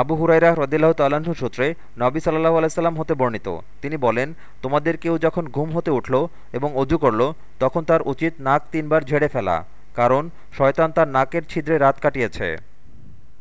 আবু হুরাইরা হ্রদিল্লাহ তাল্লাহ্ন সূত্রে নবী সাল্লাহ আলাইসাল্লাম হতে বর্ণিত। তিনি বলেন, তোমাদের কেউ যখন ঘুম হতে উঠল এবং অজু করল, তখন তার উচিত নাক তিনবার ঝেড়ে ফেলা, কারণ শয়তান তার নাকের ছিদ্রে রাত কাটিয়েছে।